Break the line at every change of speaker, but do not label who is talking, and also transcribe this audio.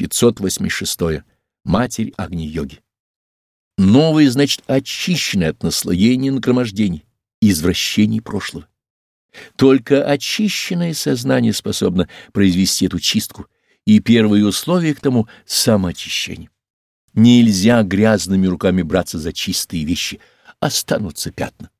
586. Матерь Агни-йоги. Новое значит очищенное от наслоений и нагромождений, извращений прошлого. Только очищенное сознание способно произвести эту чистку, и первые условия к тому — самоочищение. Нельзя грязными руками браться за чистые вещи, останутся пятна.